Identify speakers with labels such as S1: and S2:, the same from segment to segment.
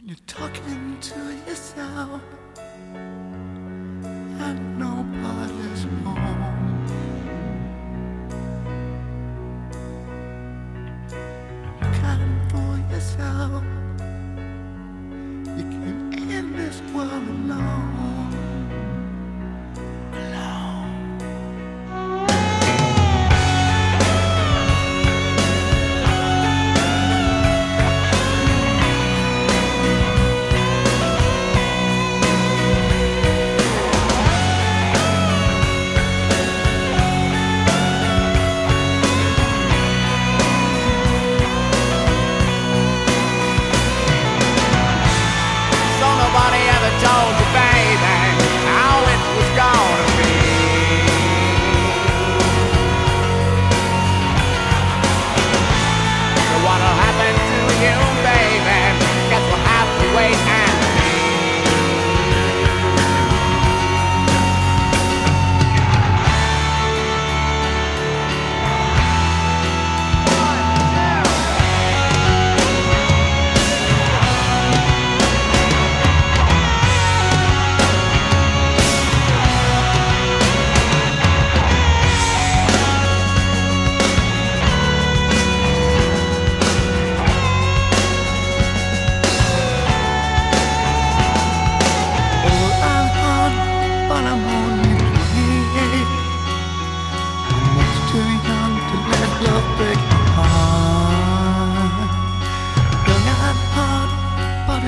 S1: when you're talking to yourself and nobody's home. Counting for yourself. You came in this world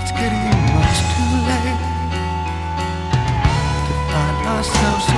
S1: it's getting much too late to find ourselves